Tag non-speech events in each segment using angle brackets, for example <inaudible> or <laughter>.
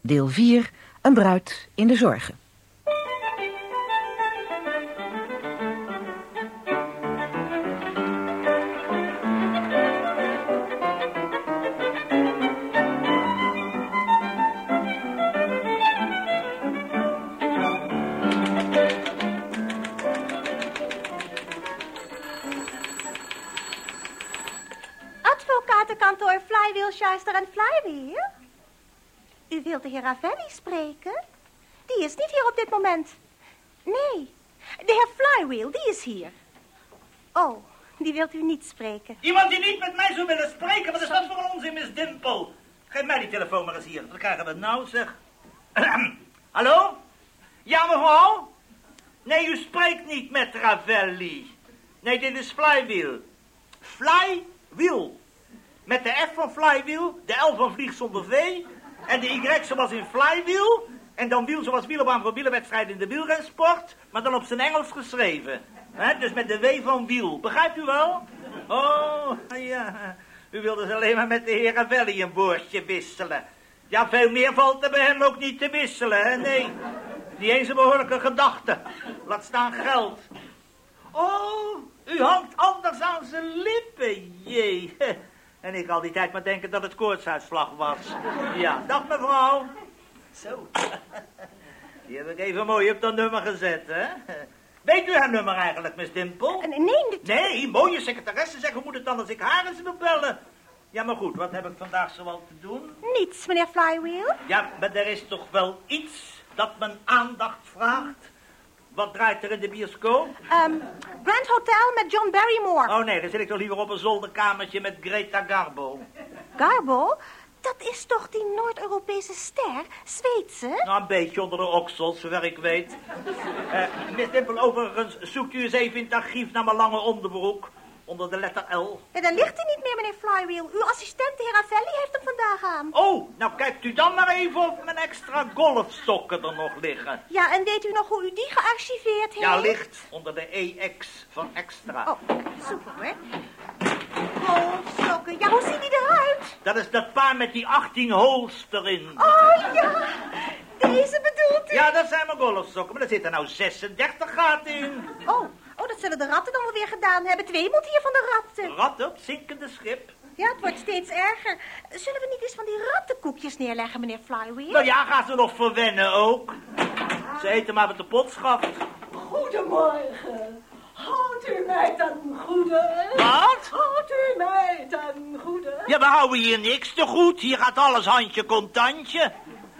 Deel 4. Een bruid in de zorgen. Nee, de heer Flywheel, die is hier. Oh, die wilt u niet spreken. Iemand die niet met mij zou willen spreken, wat is dat voor onzin, Miss Dimple? Geef mij die telefoon maar eens hier, dan krijgen we het nou, zeg. <clears throat> Hallo? Ja, mevrouw? Nee, u spreekt niet met Ravelli. Nee, dit is Flywheel. Flywheel. Met de F van Flywheel, de L van Vlieg zonder V... en de Y zoals in Flywheel... en dan wiel zoals wielerbaan voor wielerwedstrijden in de wielrensport... maar dan op zijn Engels geschreven. Hè, dus met de W van wiel. Begrijpt u wel? Oh, ja. U wilde dus alleen maar met de heer Ravelli een woordje wisselen. Ja, veel meer valt er bij hem ook niet te wisselen, hè? Nee. Niet eens een behoorlijke gedachte. Laat staan geld. Oh, u hangt anders aan zijn lippen, jee. <laughs> En ik al die tijd maar denken dat het koortsuitslag was. Ja, dag mevrouw. Zo. Die heb ik even mooi op dat nummer gezet, hè? Weet u haar nummer eigenlijk, Miss Dimple? Nee, dit- Nee, mooie secretaresse zeg, hoe moet het dan als ik haar eens wil bellen? Ja, maar goed, wat heb ik vandaag zoal te doen? niets, meneer Flywheel. Ja, maar er is toch wel iets dat mijn aandacht vraagt? Wat draait er in de bioscoop? Ehm, Grand Hotel met John Barrymore. Oh nee, dan zit ik toch liever op een zolderkamertje met Greta Garbo. Garbo, dat is toch die Noord-Europese ster, Zweedse? Nou, een beetje onder de oksels, zover ik weet. Eh Miss Dimple, overigens, zoekt u eens even in het archief naar mijn lange onderbroek. Onder de letter L. Ja, daar ligt hij niet meer, meneer Flywheel. Uw assistent, de heer Ravelli, heeft hem vandaag aan. Oh, nou kijkt u dan maar even of mijn extra golfsokken er nog liggen. Ja, en weet u nog hoe u die gearchiveerd heeft? Ja, ligt onder de EX van extra. Oh, super, hè? Golfsokken. Ja, hoe zien die eruit? Dat is dat paar met die 18 holes erin. Oh, ja. Deze bedoelt u? Ja, dat zijn mijn golfsokken, maar er zitten nou 36 gaten in. Oh, oh, dat zullen de ratten dan wel weer gedaan hebben. Twee moet hier van de ratten. Rat op, zinkende schip. Ja, het wordt steeds erger. Zullen we niet eens van die rattenkoekjes neerleggen, meneer Flywheel? Nou ja, gaat ze nog verwennen ook. Ze eten maar wat de pot schaft. Goedemorgen. Houdt u mij ten goede? Wat? Houdt u mij ten goede? Ja, we houden hier niks te goed. Hier gaat alles handje contantje.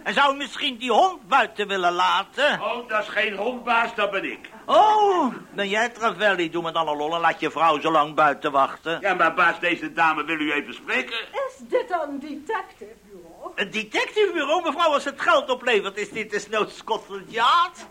En zou u misschien die hond buiten willen laten? Oh, dat is geen hondbaas, dat ben ik. Oh, ben jij Travelli? Doe me dan al lol en laat je vrouw zo lang buiten wachten. Ja, maar baas, deze dame wil u even spreken. Is dit een detective bureau? Een detectivebureau, mevrouw, als het geld oplevert, is dit desnoods Scotland Yard?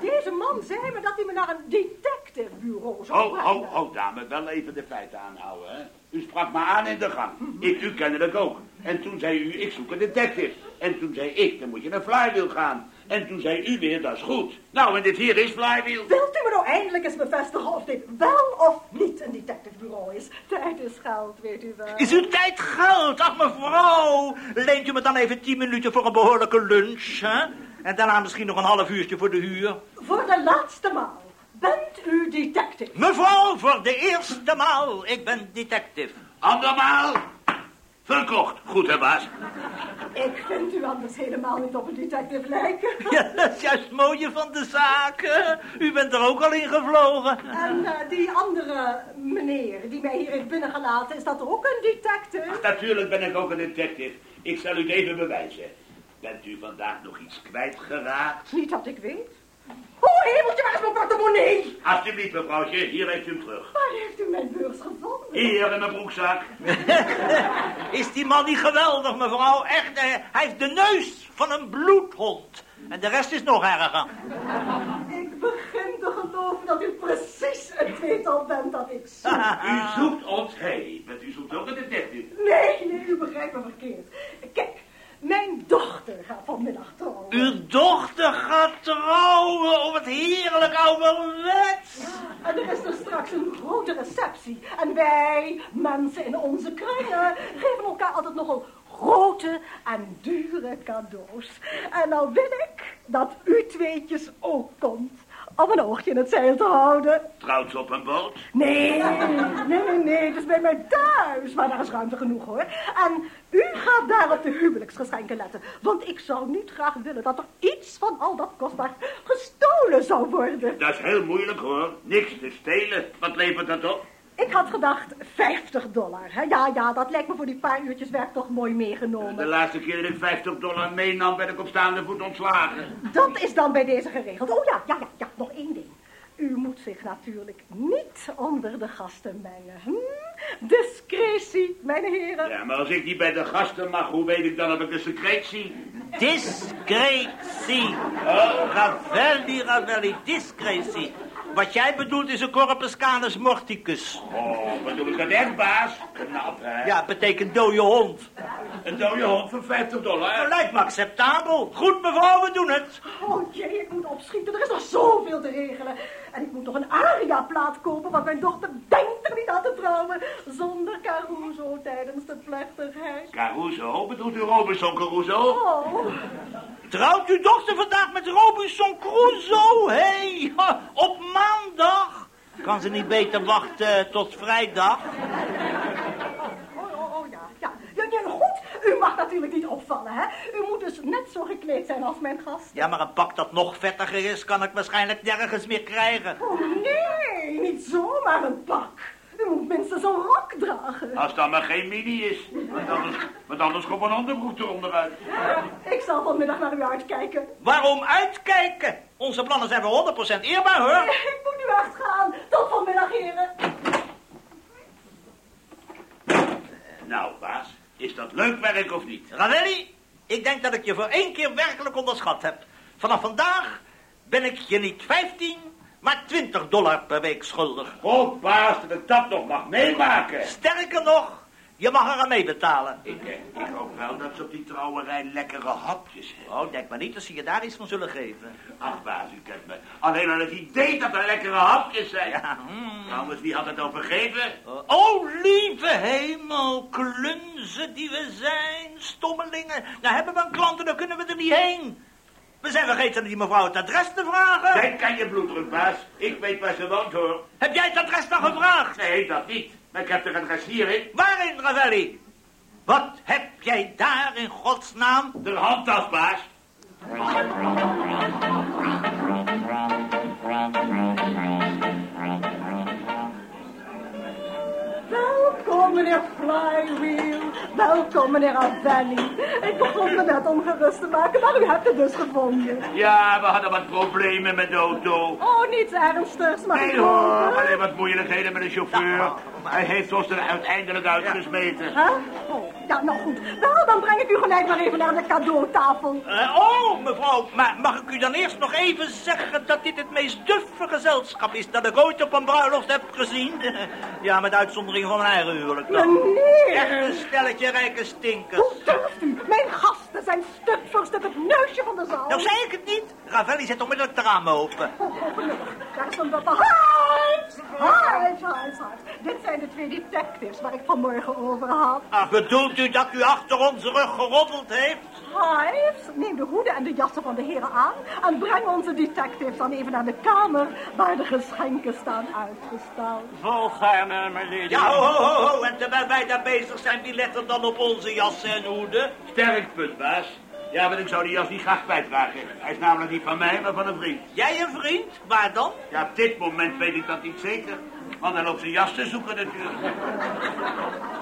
Deze man zei me dat hij me naar een detective bureau zou Ho, brengen. ho, ho, dame, wel even de feiten aanhouden, hè. U sprak me aan in de gang. Ik u kennelijk ook. En toen zei u, ik zoek een detective. En toen zei ik, dan moet je naar Flywheel gaan. En toen zei u weer, dat is goed. Nou, en dit hier is Flywheel. Wilt u me nou eindelijk eens bevestigen of dit wel of niet een detective bureau is? Tijd is geld, weet u wel. Is uw tijd geld? Ach, mevrouw. Leent u me dan even tien minuten voor een behoorlijke lunch, hè? En daarna misschien nog een half uurtje voor de huur. Voor de laatste maal. Bent u detective? Mevrouw, voor de eerste maal. Ik ben detective. Andermaal. Verkocht. Goed, hè, baas? Ik vind u anders helemaal niet op een detective lijken. <laughs> Ja, dat is juist het mooie van de zaak. U bent er ook al in gevlogen. En eh, die andere meneer die mij hier heeft binnengelaten, is dat ook een detective? Natuurlijk ben ik ook een detective. Ik zal u het even bewijzen. Bent u vandaag nog iets kwijtgeraakt? Niet dat ik weet. Oh, hemeltje, waar is mijn portemonnee? Alsjeblieft, mevrouwtje, hier heeft u hem terug. Waar heeft u mijn beurs gevonden? Hier in mijn broekzak. <laughs> Is die man niet geweldig, mevrouw? Echt, eh, hij heeft de neus van een bloedhond. En de rest is nog erger. Ik begin te geloven dat u precies het tweetal bent dat ik zoek. <laughs> U zoekt ons heen, want u zoekt ook een detective. Nee, nee, u begrijpt me verkeerd. Kijk, mijn dochter gaat vanmiddag trouwen. Uw dochter gaat trouwen op het heerlijk ouderwets. En er is er straks een grote receptie. En wij, mensen in onze kringen, geven elkaar altijd nogal grote en dure cadeaus. En nou wil ik dat u tweetjes ook komt om een oogje in het zeil te houden. Trouwt ze op een boot? Nee, nee, nee, nee, het is bij mij thuis. Maar daar is ruimte genoeg hoor. En u gaat daar op de huwelijksgeschenken letten. Want ik zou niet graag willen dat er iets van al dat kostbaar gestolen zou worden. Dat is heel moeilijk hoor. Niks te stelen. Wat levert dat op? Ik had gedacht 50 dollar. Hè? Ja, ja, dat lijkt me voor die paar uurtjes werk toch mooi De meegenomen. laatste keer dat ik 50 dollar meenam, werd ik op staande voet ontslagen. Dat is dan bij deze geregeld. Oh ja, ja, ja, ja, nog één ding. U moet zich natuurlijk niet onder de gasten mengen. Hm? Discretie, mijn heren. Ja, maar als ik niet bij de gasten mag, hoe weet ik dan of ik een secreet zie? Discretie. Ravelli, Ravelli, discretie. Wat jij bedoelt is een corpus canis morticus. Oh, bedoel ik dat echt, baas? Knap, hè? Ja, betekent dode hond. Een dode hond voor 50 Nou, dollar. lijkt me acceptabel. Goed, mevrouw, we doen het. Oh jee, ik moet opschieten. Er is nog zoveel te regelen. En ik moet nog een aria-plaat kopen, want mijn dochter denkt er niet aan te trouwen. Zonder Caruso tijdens de plechtigheid. Caruso? Bedoelt u Robinson Caruso? Oh, Trouwt uw dochter vandaag met Robinson Crusoe? Hé, hey, op maandag. Kan ze niet beter wachten eh, tot vrijdag? U mag natuurlijk niet opvallen, hè. U moet dus net zo gekleed zijn als mijn gast. Ja, maar een pak dat nog vettiger is, kan ik waarschijnlijk nergens meer krijgen. Oh nee, niet zomaar een pak. U moet minstens een rok dragen. Als dat maar geen mini is. Want anders, want anders komt een onderbroek eronder uit. Ik zal vanmiddag naar u uitkijken. Waarom uitkijken? Onze plannen zijn wel 100% eerbaar, hoor. Ik moet nu echt gaan. Tot vanmiddag, heren. Nou, baas, is dat leuk werk of niet? Ravelli, ik denk dat ik je voor één keer werkelijk onderschat heb. Vanaf vandaag ben ik je niet 15, maar 20 dollar per week schuldig. Oh, baas, dat ik dat nog mag meemaken. Sterker nog, je mag er aan meebetalen. Ik, ik hoop wel dat ze op die trouwerij lekkere hapjes hebben. Oh, denk maar niet dat ze je daar iets van zullen geven. Ach, baas, u kent. Alleen al het idee dat er lekkere hapjes zijn. Ja, mm. Trouwens, wie had het overgeven? Oh, lieve hemel, klunzen die we zijn, stommelingen. Nou hebben we een klant en dan kunnen we er niet heen. We zijn vergeten die mevrouw het adres te vragen. Denk aan je bloeddruk, baas. Ik weet waar ze woont, hoor. Heb jij het adres nog gevraagd? Nee, dat niet. Maar ik heb er adres hierin. Waarin, Ravelli? Wat heb jij daar in godsnaam? De handtas, baas. love me. Welkom, meneer Flywheel. Welkom, meneer Avelli. Ik begon me net ongerust te maken, maar u hebt het dus gevonden. Ja, we hadden wat problemen met de auto. Oh, niets ernstigs, maar Nee hoor, alleen wat moeilijkheden met de chauffeur. Hij heeft ons er uiteindelijk uitgesmeten. Huh? Oh, ja, nou goed. Wel, dan breng ik u gelijk maar even naar de cadeautafel. Eh, oh, mevrouw, maar mag ik u dan eerst nog even zeggen dat dit het meest duffe gezelschap is dat ik ooit op een bruiloft heb gezien? <laughs> ja, met uitzondering van mijn eigen huwelijk Meneer! Echt een stelletje rijke stinkers. Hoe durft u? Mijn gasten zijn stuk voor stuk het neusje van de zaal. Nou, zei ik het niet? Ravelli zet onmiddellijk de ramen open. Oh, oh, gelukkig. Daar is een wat Hives! Hives, Hives, Hives. Dit zijn de twee detectives waar ik vanmorgen over had. Ach, bedoelt u dat u achter onze rug geroddeld heeft? Hives, neem de hoeden en de jassen van de heren aan... en breng onze detectives dan even naar de kamer... waar de geschenken staan uitgestald. Volgaarne, my lady. Ja, ho, ho, ho, En terwijl wij daar bezig zijn, wie let er dan op onze jassen en hoeden? Sterk punt, baas. Ja, maar ik zou die jas niet graag kwijtraken. Hij is namelijk niet van mij, maar van een vriend. Jij een vriend? Waar dan? Ja, op dit moment weet ik dat niet zeker. Want hij loopt zijn jas te zoeken natuurlijk.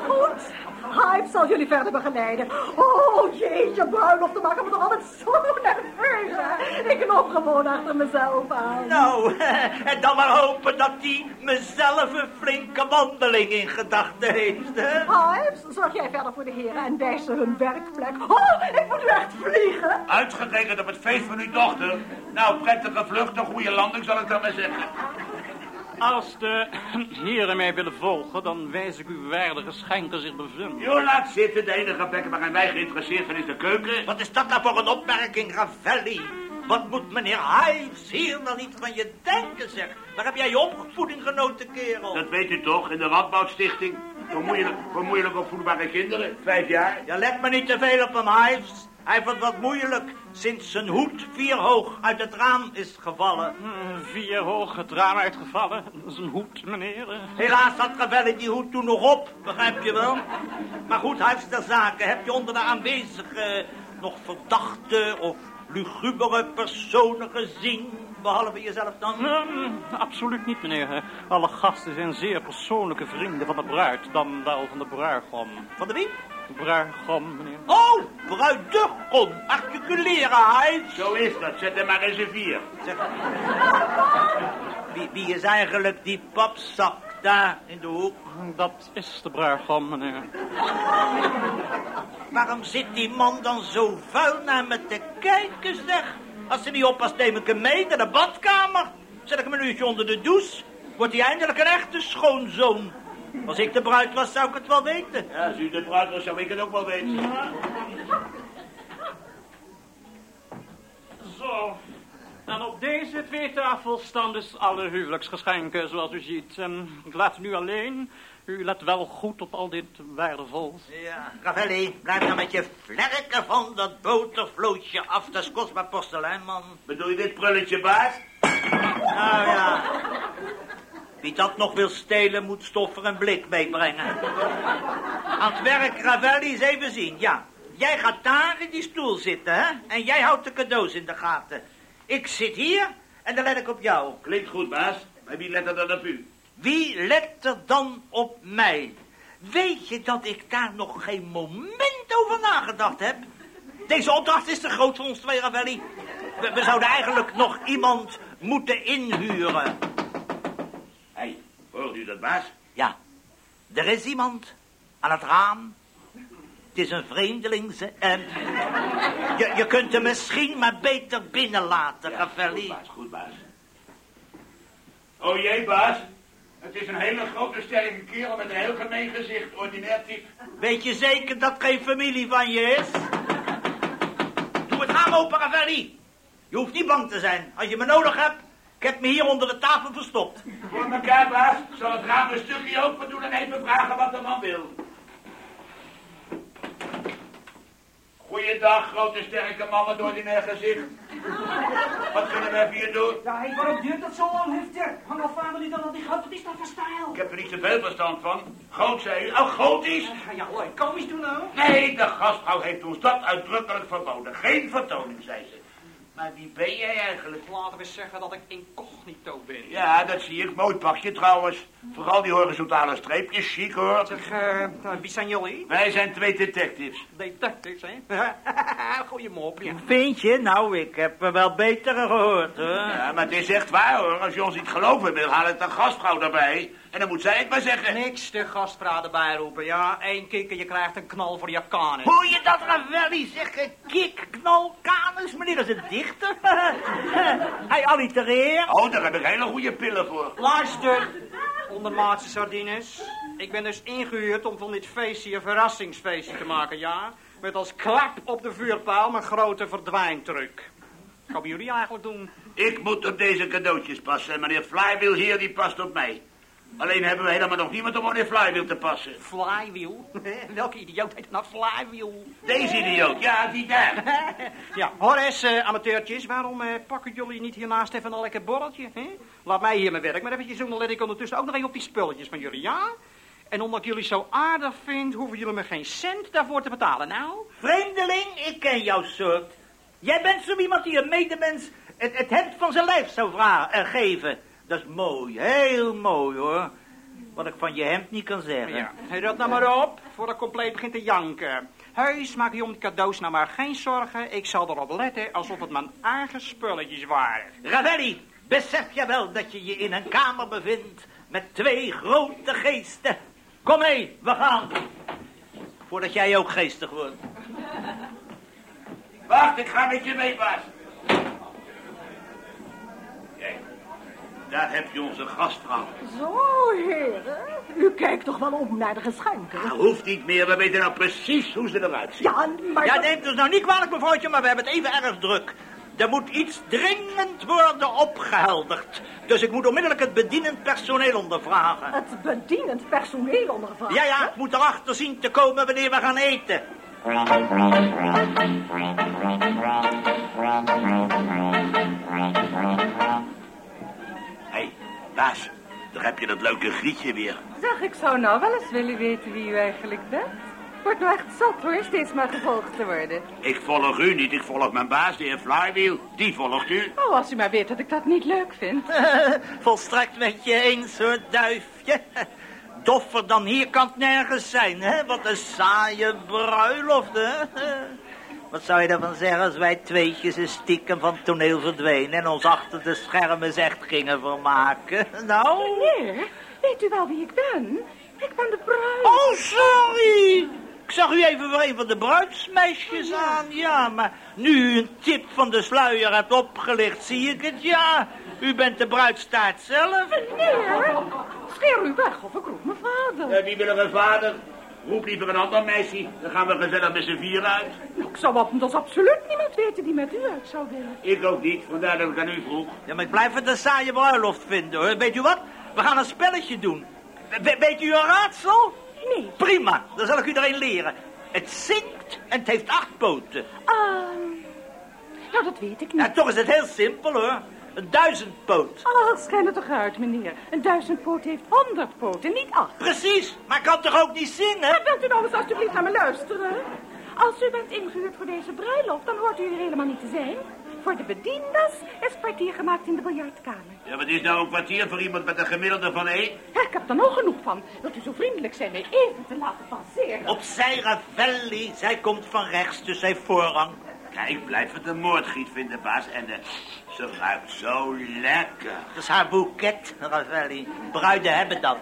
Goed, Hives zal jullie verder begeleiden. Oh jeetje, bruiloften maken me toch altijd zo nerveus, hè? Ik loop gewoon achter mezelf aan. Nou, <laughs> en dan maar hopen dat die mezelf een flinke wandeling in gedachten heeft, hè? Hives, zorg jij verder voor de heren en wijs ze hun werkplek. Oh, ik moet nu echt vliegen. Uitgerekend op het feest van uw dochter. Nou, prettige vlucht, een goede landing zal ik dan maar zeggen. Als de <clears throat> heren mij willen volgen, dan wijs ik u waar de geschenken zich bevinden. Jo, laat zitten. De enige plek waar wij geïnteresseerd zijn is de keuken. Wat is dat nou voor een opmerking, Ravelli? Wat moet meneer Hives hier dan niet van je denken, zeg? Waar heb jij je opvoeding genoten, kerel? Dat weet u toch, in de Radboudstichting. Voor moeilijk, voor moeilijk opvoedbare kinderen, vijf jaar. Ja, let me niet te veel op hem, Hives. Hij vond wat moeilijk sinds zijn hoed vier hoog uit het raam is gevallen. Hm, Vier hoog het raam uitgevallen. Dat is een hoed, meneer. Helaas had Ravelli die hoed toen nog op, begrijp je wel? Maar goed, Hives ter zake. Heb je onder de aanwezigen nog verdachte of lugubere personen gezien? Behalve jezelf dan? Absoluut niet, meneer. Alle gasten zijn zeer persoonlijke vrienden van de bruid, dan wel van de bruigom. Van de wie? Bruigom, meneer. Oh, bruidegom. Articuleren, Hives. Zo is dat, zet er maar eens een vier. Zeg, wie, wie is eigenlijk die papzak daar in de hoek? Dat is de bruigom, meneer. Waarom zit die man dan zo vuil naar me te kijken, zeg? Als ze niet oppast, neem ik hem mee naar de badkamer. Zet ik hem een uurtje onder de douche. Wordt hij eindelijk een echte schoonzoon. Als ik de bruid was, zou ik het wel weten. Ja, als u de bruid was, zou ik het ook wel weten. Zo. En op tafels staan dus alle huwelijksgeschenken, zoals u ziet. En ik laat u nu alleen. U let wel goed op al dit waardevol. Ja, Ravelli, blijf nou met je vlerken van dat botervlootje af. Dat is kostbaar porselein, man. Bedoel je dit prulletje, baas? Nou ja. Wie dat nog wil stelen, moet stoffer en blik meebrengen. Aan het werk, Ravelli, eens even zien. Ja, jij gaat daar in die stoel zitten, hè? En jij houdt de cadeaus in de gaten. Ik zit hier en dan let ik op jou. Klinkt goed, baas. Maar wie let er dan op u? Wie let er dan op mij? Weet je dat ik daar nog geen moment over nagedacht heb? Deze opdracht is te groot voor ons twee, Ravelli. We, we zouden eigenlijk nog iemand moeten inhuren. Hé, hey, hoort u dat, baas? Ja, er is iemand aan het raam. Het is een vreemdeling, ze. En je, je kunt hem misschien maar beter binnenlaten, Goed, Ravelli. baas, goed, baas. Oh jee, baas. Het is een hele grote sterke kerel met een heel gemeen gezicht, ordinair type. Weet je zeker dat geen familie van je is? Doe het raam open, Ravelli. Je hoeft niet bang te zijn. Als je me nodig hebt, ik heb me hier onder de tafel verstopt. Voor elkaar, baas. Zal het raam een stukje open doen en even vragen wat de man wil. Goeiedag, grote sterke man met ordinair gezicht. Wat kunnen we even hier doen? Ja, hey, waarom duurt dat zo lang, Hufter? Hang al vader niet aan dat die groot, wat is dat voor stijl? Ik heb er niet zoveel verstand van. Groot, zei u. Oh, gotisch? Ga ja, hoor, komisch doen nou. Nee, de gastvrouw heeft ons dat uitdrukkelijk verboden. Geen vertoning, zei ze. Maar wie ben jij eigenlijk? Laten we zeggen dat ik incognito ben. Ja, dat zie ik. Mooi pakje trouwens. Vooral die horizontale streepjes, chic hoor. Zeg, eh, wie zijn jullie? Wij zijn twee detectives. Detectives, hè? <laughs> Goeie mop, ja. Vind je? Nou, ik heb er wel betere gehoord, hoor. Ja, maar het is echt waar hoor. Als je ons niet geloven wil, haal het de gastvrouw erbij. En dan moet zij het maar zeggen. Niks de gastvrouw erbij roepen, ja. Eén kikker, je krijgt een knal voor je kanen. Hoor je dat, Ravelli zeggen? Kik, knal, kanus, meneer, dat is een dichter. <laughs> Hij allitereert. Oh, daar heb ik hele goede pillen voor. Luister, ondermaatse sardines. Ik ben dus ingehuurd om van dit feestje een verrassingsfeestje te maken, ja. Met als klap op de vuurpaal mijn grote verdwijntruc. Wat gaan jullie eigenlijk doen? Ik moet op deze cadeautjes passen. En meneer Flywheel hier, die past op mij. Alleen hebben we helemaal nog niemand om meneer Flywheel te passen. Flywheel? <laughs> Welke idioot heet nou flywheel? Deze idioot, ja, die daar. <laughs> ja, hoor eens, eh, amateurtjes. Waarom eh, pakken jullie niet hiernaast even een lekker borreltje? Hè? Laat mij hier mijn werk maar eventjes doen. Dan let ik ondertussen ook nog even op die spulletjes van jullie, ja? En omdat ik jullie zo aardig vind, hoeven jullie me geen cent daarvoor te betalen. Nou, Vreemdeling, ik ken jouw soort. Jij bent zo iemand die een medemens het, het hemd van zijn lijf zou vragen, eh, geven. Dat is mooi, heel mooi hoor. Wat ik van je hemd niet kan zeggen. ja. Hey, dat nou maar op, voordat ik compleet begint te janken. Heus, maak je om de cadeaus nou maar geen zorgen. Ik zal erop letten alsof het mijn eigen spulletjes waren. Ravelli, besef je wel dat je je in een kamer bevindt met twee grote geesten? Kom mee, we gaan. Voordat jij ook geestig wordt. Wacht, ik ga met je mee, baas. Kijk, daar heb je onze gastvrouw. Zo, heren. U kijkt toch wel om naar de geschenken? Dat hoeft niet meer, we weten nou precies hoe ze eruit zien. Ja, maar... Ja, neemt ons nou niet kwalijk, mevrouwtje, maar we hebben het even erg druk. Er moet iets dringend worden opgehelderd. Dus ik moet onmiddellijk het bedienend personeel ondervragen. Het bedienend personeel ondervragen. Ja, ja, ik moet erachter zien te komen wanneer we gaan eten. Hé, hey, baas, daar heb je dat leuke grietje weer. Zeg, ik zou nou wel eens willen weten wie u eigenlijk bent. Wordt nou echt zat hoor, steeds maar gevolgd te worden. Ik volg u niet, ik volg mijn baas, de heer Flywheel. Die volgt u. Oh, als u maar weet dat ik dat niet leuk vind. <laughs> Volstrekt met je eens hoor, duifje. Doffer dan hier kan het nergens zijn, hè? Wat een saaie bruiloft, hè? <laughs> Wat zou je ervan zeggen als wij tweetjes een stiekem van het toneel verdwenen... en ons achter de schermen echt gingen vermaken? <laughs> Nou? Meneer, weet u wel wie ik ben? Ik ben de bruid. Oh, sorry! Ik zag u even voor een van de bruidsmeisjes aan, ja, maar nu u een tip van de sluier hebt opgelicht, zie ik het, ja. U bent de bruidstaart zelf. Meneer, scheer u weg of ik roep mijn vader. Eh, wie wil er een vader? Roep liever een ander meisje. Dan gaan we gezellig met z'n vier uit. Nou, ik zou op, dat is absoluut niemand weten die met u uit zou willen. Ik ook niet, vandaar dat ik aan u vroeg. Ja, maar ik blijf het een saaie bruiloft vinden, hoor. Weet u wat? We gaan een spelletje doen. We- weet u een raadsel? Nee. Prima, dan zal ik u er een leren. Het zinkt en het heeft acht poten. Ah, nou dat weet ik niet. Ja, toch is het heel simpel, hoor. Een duizendpoot. Ah, schijn het toch uit, meneer. Een duizendpoot heeft honderd poten, niet acht. Precies, maar ik kan toch ook niet zingen? Maar wilt u nou eens alsjeblieft naar me luisteren? Als u bent ingehuurd voor deze bruiloft, dan hoort u hier helemaal niet te zijn. Voor de bediendes is kwartier gemaakt in de biljartkamer. Ja, wat is nou een kwartier voor iemand met een gemiddelde van één? Ik heb er nog genoeg van. Wilt u zo vriendelijk zijn mij even te laten passeren? Opzij, Ravelli. Zij komt van rechts, dus zij voorrang. Kijk, ik blijf het een moordgiet vinden, baas. En eh, ze ruikt zo lekker. Dat is haar boeket, Ravelli. Bruiden hebben dat.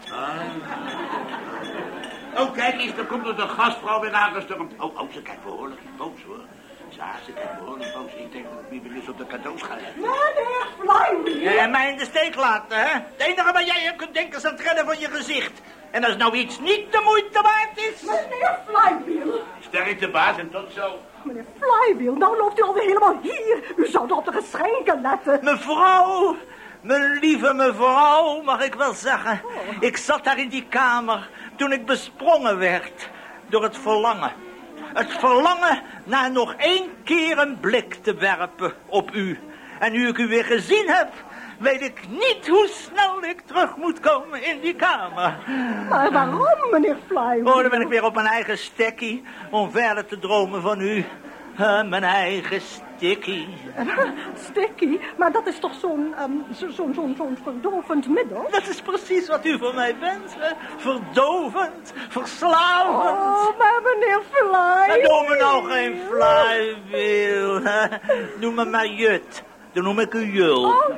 Oh, kijk eens, er komt er de gastvrouw weer aangestormd. Oh, oh, ze kijkt behoorlijk boos, hoor. Ja, ze behoorlijk boos. Ik denk dat ik eens op de cadeaus ga letten. Meneer Flywheel! En mij in de steek laten, hè? Het enige wat jij aan kunt denken is aan het redden van je gezicht. En als nou iets niet de moeite waard is... Meneer Flywheel! Sterkte, baas, en tot zo. Meneer Flywheel, nou loopt u alweer helemaal hier. U zou toch op de geschenken letten. Mevrouw, mijn lieve mevrouw, mag ik wel zeggen. Ik zat daar in die kamer toen ik besprongen werd door het verlangen. Het verlangen naar nog één keer een blik te werpen op u. En nu ik u weer gezien heb, weet ik niet hoe snel ik terug moet komen in die kamer. Maar waarom, meneer Flywheel? Oh, dan ben ik weer op mijn eigen stekkie om verder te dromen van u. Mijn eigen stekkie. Sticky, maar dat is toch zo'n ehm, zo- zo'n zo'n verdovend middel? Dat is precies wat u voor mij bent. Hè? Verdovend, verslavend. Oh, maar meneer Flywheel... En noem me nou geen flywheel. hè. Noem me maar Jut. Dan noem ik u Jul. Oh,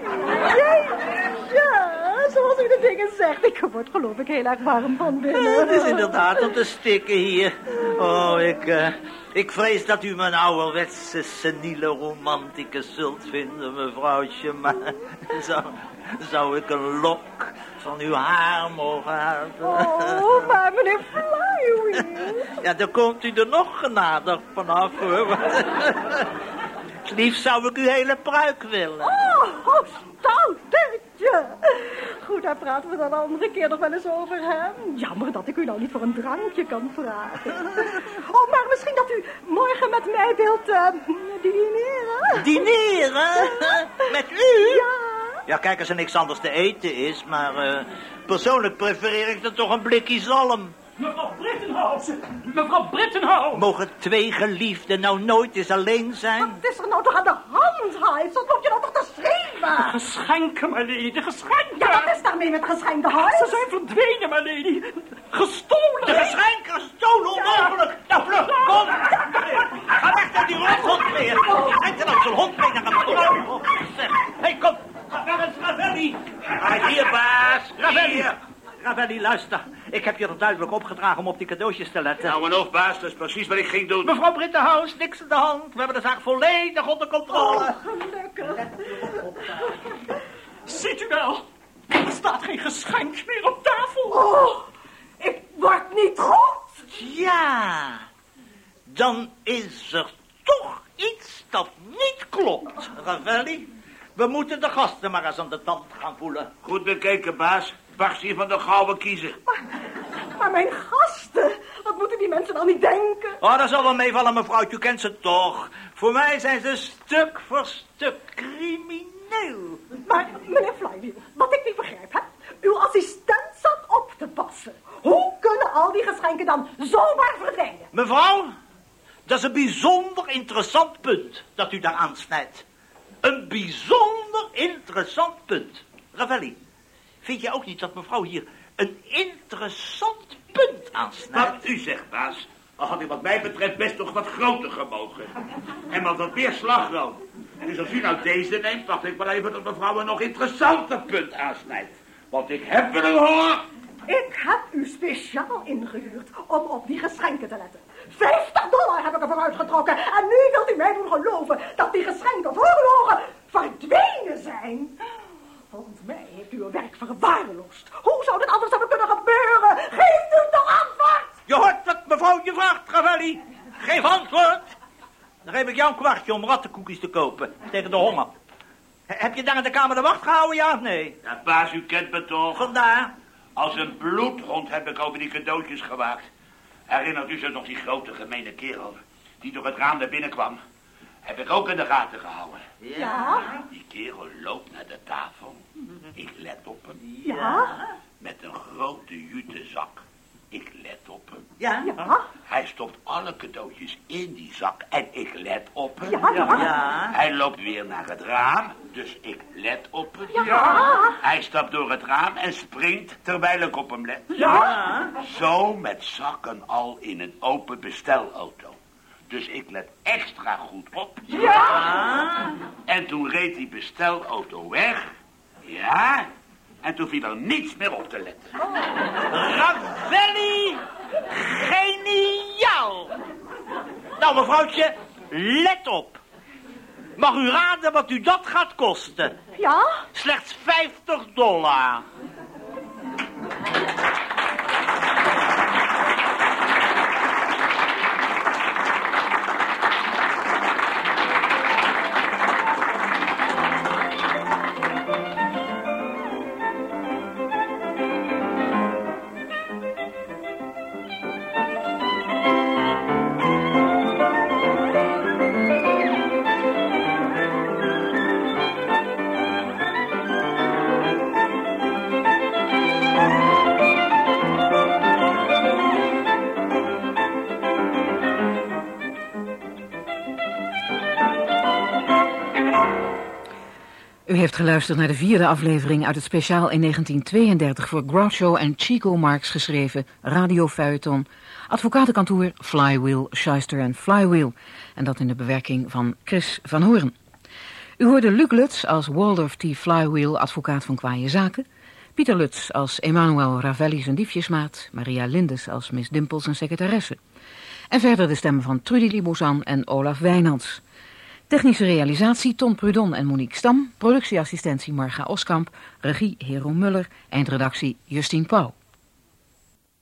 zoals u de dingen zegt. Ik word geloof ik heel erg warm van binnen. Het is inderdaad om te stikken hier. Oh, ik, eh, ik vrees dat u mijn ouderwetse seniele romanticus zult vinden, mevrouwtje. Maar zou, zou ik een lok van uw haar mogen hebben? Oh, maar meneer Flywheel... Ja, dan komt u er nog genadig vanaf, hoor. Het liefst zou ik uw hele pruik willen. Oh, stoutertje. Goed, daar praten we dan een andere keer nog wel eens over, hè? Jammer dat ik u nou niet voor een drankje kan vragen. <laughs> Oh, maar misschien dat u morgen met mij wilt eh, dineren? Dineren? <laughs> Met u? Ja. Ja, kijk, als er niks anders te eten is, maar eh, persoonlijk prefereer ik dan toch een blikje zalm. Mevrouw Brittenhouse! Mevrouw Brittenhouse! Mogen twee geliefden nou nooit eens alleen zijn? Wat is er nou toch aan de hand, Hijs? Wat nou? Geschenken, my lady, de geschenken! Ja, wat is daarmee met geschenken, Ze Hijs? zijn verdwenen, my lady. Gestolen! De geschenken gestolen, onmogelijk! Nou, vlug, kom! Ga weg naar die rothond weer! Kijk dan als zo'n hond mee naar een. Zeg, Hé, kom! Ga naar het Ravelli! Ah, hier, baas. Ravelli! Ravelli, luister. Ik heb je er duidelijk opgedragen om op die cadeautjes te letten. Nou en of, baas, dat is precies wat ik ging doen. Mevrouw Brittenhouse, niks aan de hand. We hebben de zaak volledig onder controle. Gelukkig. Ziet u wel? Er staat geen geschenk meer op tafel. Oh, ik word niet goed. Ja, dan is er toch iets dat niet klopt, Ravelli. We moeten de gasten maar eens aan de tand gaan voelen. Goed bekeken, baas. Wacht hier van de gouden kiezen. Maar mijn gasten, wat moeten die mensen dan niet denken? Oh, dat zal wel meevallen, mevrouwtje. U kent ze toch. Voor mij zijn ze stuk voor stuk crimineel. Maar, meneer Flywheel, wat ik niet begrijp, hè? Uw assistent zat op te passen. Hoe kunnen al die geschenken dan zomaar verdwijnen? Mevrouw, dat is een bijzonder interessant punt dat u daar aansnijdt. Een bijzonder interessant punt. Ravelli, vind jij ook niet dat mevrouw hier een interessant punt aansnijdt? Wat u zegt, baas, al had ik wat mij betreft best nog wat groter gemogen. En wat wat meer slagroom. Dus als u nou deze neemt, dacht ik wel even dat mevrouw een nog interessanter punt aansnijdt. Want ik heb willen horen. Ik heb u speciaal ingehuurd om op die geschenken te letten. 50 dollar heb ik ervoor uitgetrokken. En nu wilt u mij doen geloven dat die geschenken voorgelogen verdwenen zijn. Volgens mij heeft u uw werk verwaarloosd. Hoe zou dit anders hebben kunnen gebeuren? Geef u toch antwoord! Je hoort wat mevrouw je vraagt, Ravelli. Geef antwoord. Dan geef ik jou een kwartje om rattenkoekjes te kopen tegen de honger. He- Heb je daar in de kamer de wacht gehouden, ja of nee? Ja, baas, u kent me toch? Vandaar. Als een bloedhond heb ik over die cadeautjes gewaakt. Herinnert u zich nog die grote gemene kerel die door het raam naar binnen kwam? Heb ik ook in de gaten gehouden. Ja, Die kerel loopt naar de tafel. Ik let op hem. ja, Met een grote jute zak. Ik let op hem. Ja? ja, Hij stopt alle cadeautjes in die zak en ik let op hem. ja, ja. Ja. Hij loopt weer naar het raam, dus ik let op hem. Ja. Hij stapt door het raam en springt terwijl ik op hem let. Ja. Zo met zakken al in een open bestelauto. Dus ik let extra goed op. Ja. En toen reed die bestelauto weg. Ja. En toen viel er niets meer op te letten. Ravelli, geniaal. Nou, mevrouwtje, let op. Mag u raden wat u dat gaat kosten? Ja? Slechts 50 dollar. U heeft geluisterd naar de vierde aflevering uit het speciaal in 1932 voor Groucho en Chico Marx geschreven radiofeuilleton Advocatenkantoor Flywheel, Shyster en Flywheel. En dat in de bewerking van Chris van Hoorn. U hoorde Luc Lutz als Waldorf T. Flywheel, advocaat van kwaaie zaken. Pieter Lutz als Emmanuel Ravelli zijn diefjesmaat. Maria Lindes als Miss Dimpel zijn secretaresse. En verder de stemmen van Trudy Libouzan en Olaf Wijnands. Technische realisatie Ton Prudon en Monique Stam. Productieassistentie Marga Oskamp. Regie Hero Muller. Eindredactie Justine Pauw.